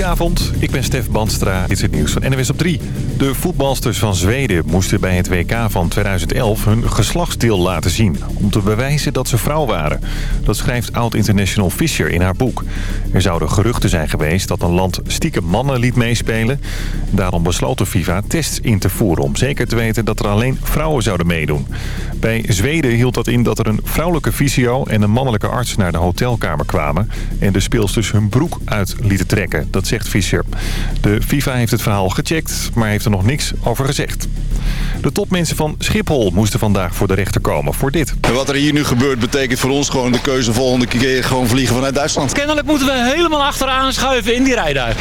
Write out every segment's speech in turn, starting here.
Goedenavond, ik ben Stef Bandstra. Dit is het nieuws van NWS op 3. De voetbalsters van Zweden moesten bij het WK van 2011 hun geslachtsdeel laten zien... om te bewijzen dat ze vrouw waren. Dat schrijft oud-international Fischer in haar boek. Er zouden geruchten zijn geweest dat een land stiekem mannen liet meespelen. Daarom besloot de FIFA tests in te voeren om zeker te weten dat er alleen vrouwen zouden meedoen. Bij Zweden hield dat in dat er een vrouwelijke fysio en een mannelijke arts naar de hotelkamer kwamen... en de speelsters hun broek uit lieten trekken. Dat zegt Fischer. De FIFA heeft het verhaal gecheckt, maar heeft er nog niks over gezegd. De topmensen van Schiphol moesten vandaag voor de rechter komen voor dit. En wat er hier nu gebeurt betekent voor ons gewoon de keuze volgende keer gewoon vliegen vanuit Duitsland. Kennelijk moeten we helemaal achteraan schuiven in die rijduif.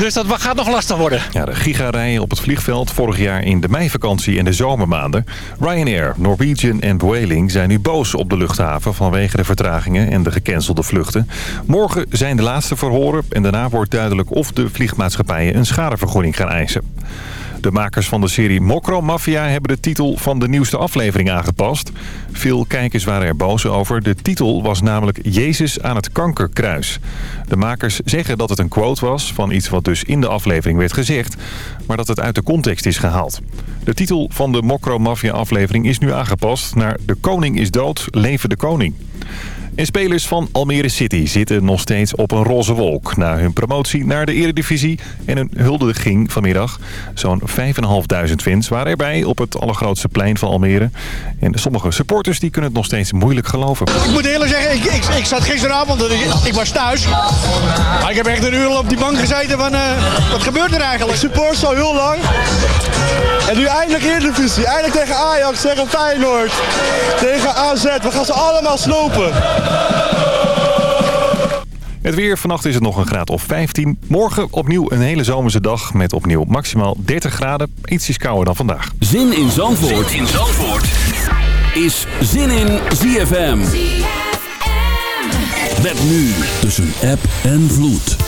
Dus dat gaat nog lastig worden. Ja, de gigarijen op het vliegveld vorig jaar in de meivakantie en de zomermaanden. Ryanair, Norwegian en Vueling zijn nu boos op de luchthaven vanwege de vertragingen en de gecancelde vluchten. Morgen zijn de laatste verhoren en daarna wordt duidelijk of de vliegmaatschappijen een schadevergoeding gaan eisen. De makers van de serie Mokro Mafia hebben de titel van de nieuwste aflevering aangepast. Veel kijkers waren er boos over. De titel was namelijk Jezus aan het kankerkruis. De makers zeggen dat het een quote was van iets wat dus in de aflevering werd gezegd... maar dat het uit de context is gehaald. De titel van de Mokro Mafia aflevering is nu aangepast naar De koning is dood, leven de koning. En spelers van Almere City zitten nog steeds op een roze wolk... na hun promotie naar de eredivisie en een huldiging vanmiddag. Zo'n 5.500 fans waren erbij op het allergrootste plein van Almere. En sommige supporters die kunnen het nog steeds moeilijk geloven. Ik moet eerlijk zeggen, ik, ik, ik zat gisteravond, ik, ik was thuis. Maar ik heb echt een uur op die bank gezeten van, uh, wat gebeurt er eigenlijk? Ik support zo heel lang. En nu eindelijk Eredivisie. Eindelijk tegen Ajax, tegen Feyenoord, tegen AZ. We gaan ze allemaal slopen. Het weer, vannacht is het nog een graad of 15. Morgen opnieuw een hele zomerse dag met opnieuw maximaal 30 graden. Ietsjes kouder dan vandaag. Zin in Zandvoort, zin in Zandvoort. is Zin in ZFM. ZFM. Met nu tussen app en vloed.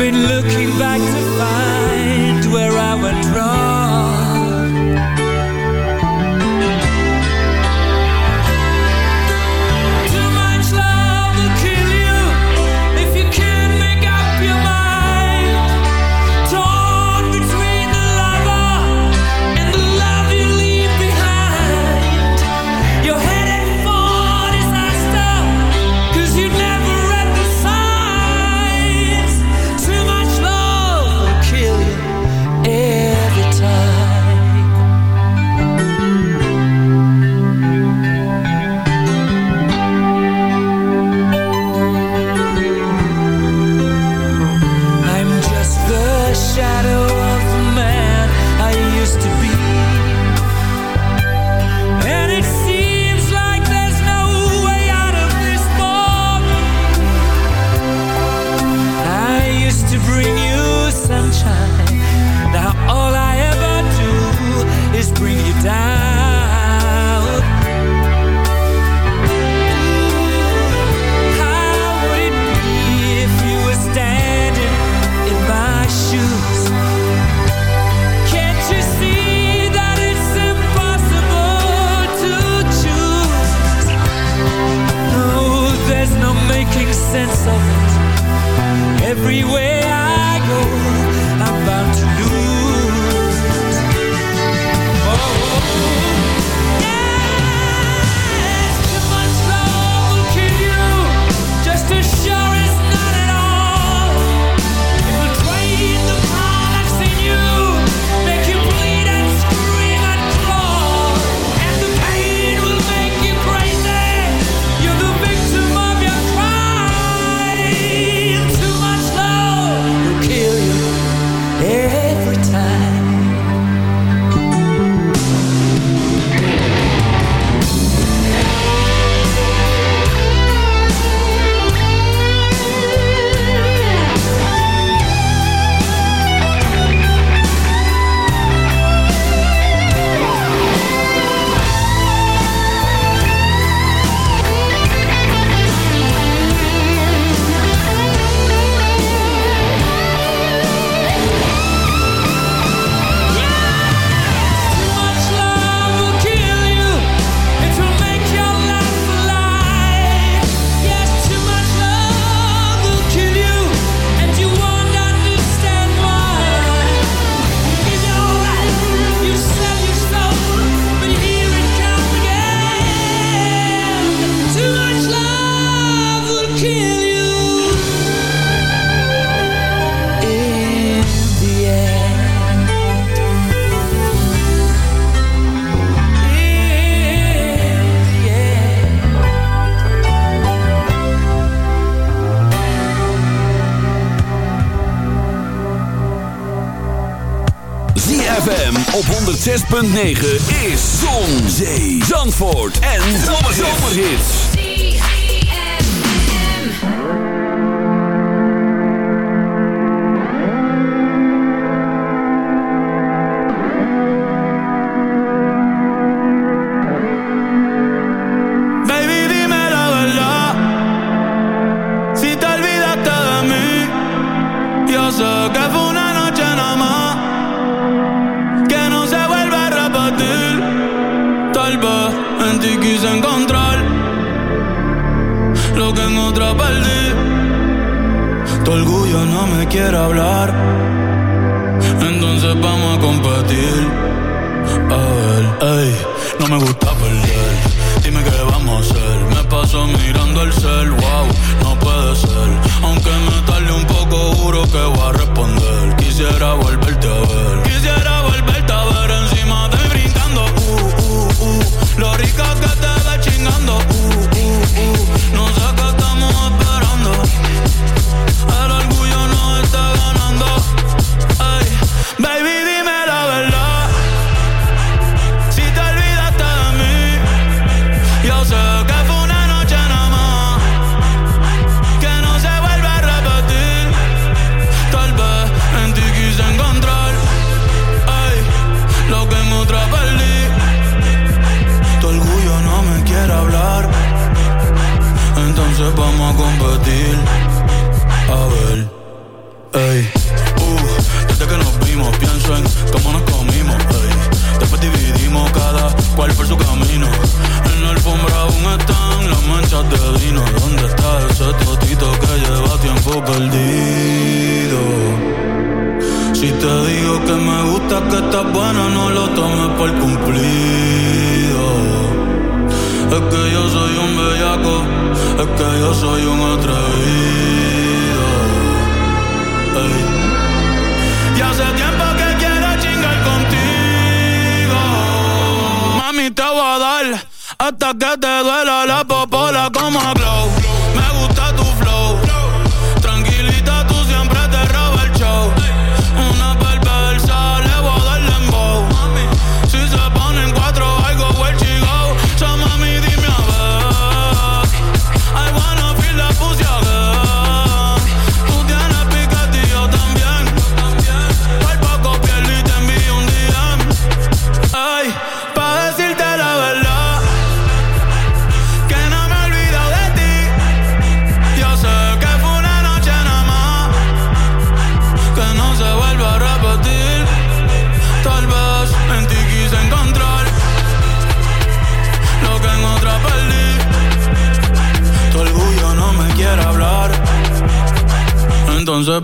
been looking back to find 106.9 quiere hablar. hasta que te duela la popola como glow.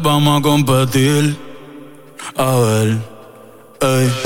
vamos a competir. A ver, ey.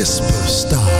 whisper stop.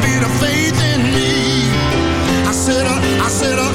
bit of faith in me. I said, I, I said, I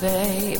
baby.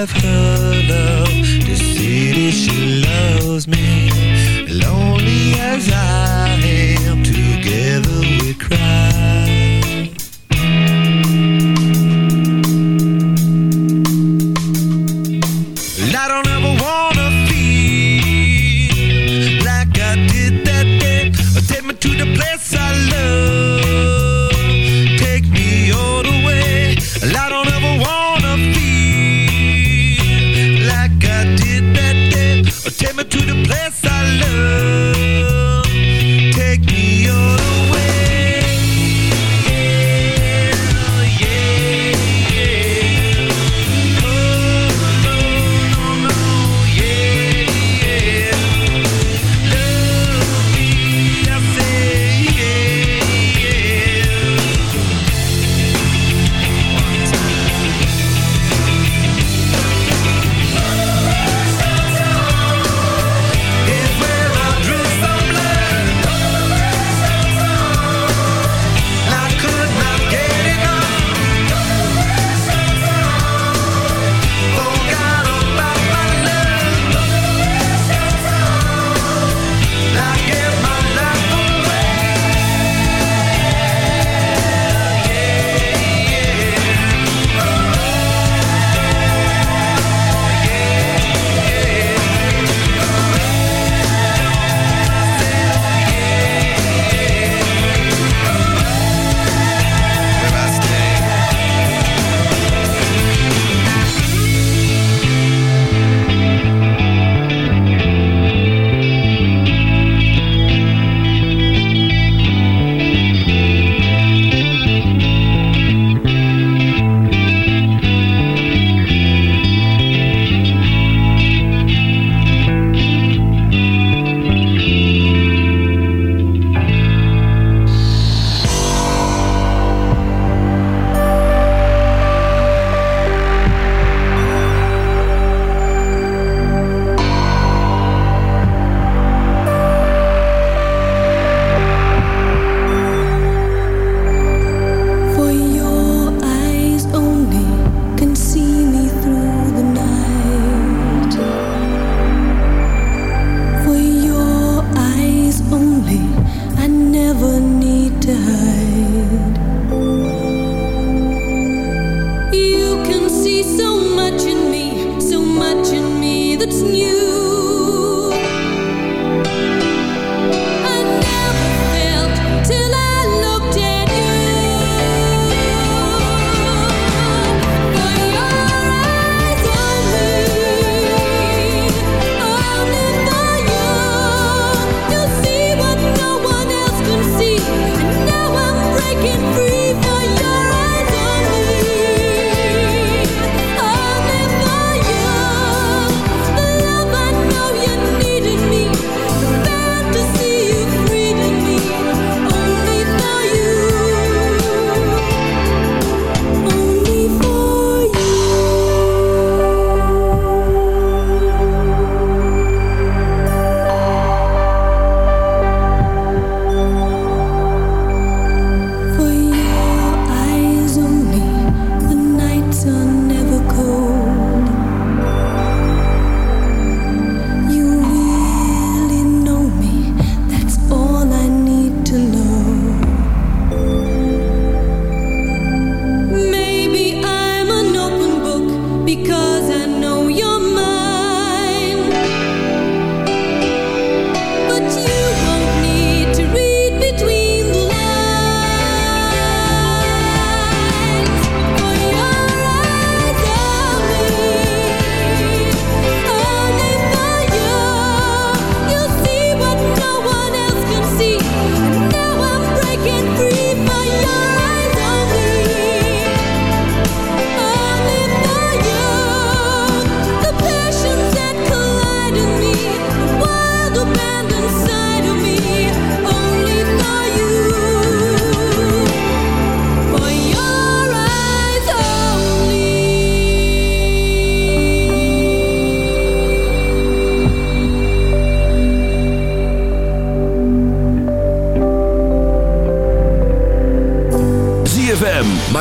have her love to see she loves me, lonely as I.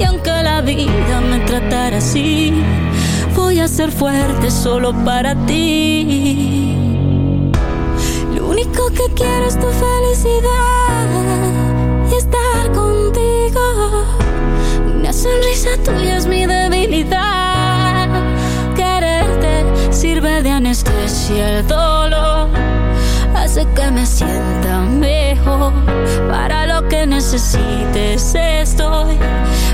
Y aunque la vida me tratara así, voy a ser fuerte solo para ti. Lo único que quiero es tu felicidad y estar contigo. Una sonrisa tuya es mi debilidad. Quererte sirve de anestesia el dolor. Hace que me sienta mejor. Para lo que necesites estoy.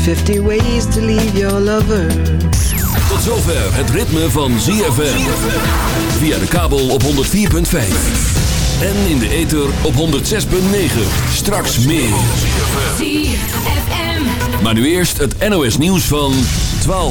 50 ways to leave your lover. Tot zover het ritme van ZFM. Via de kabel op 104.5. En in de ether op 106.9. Straks meer. ZFM. Maar nu eerst het NOS nieuws van 12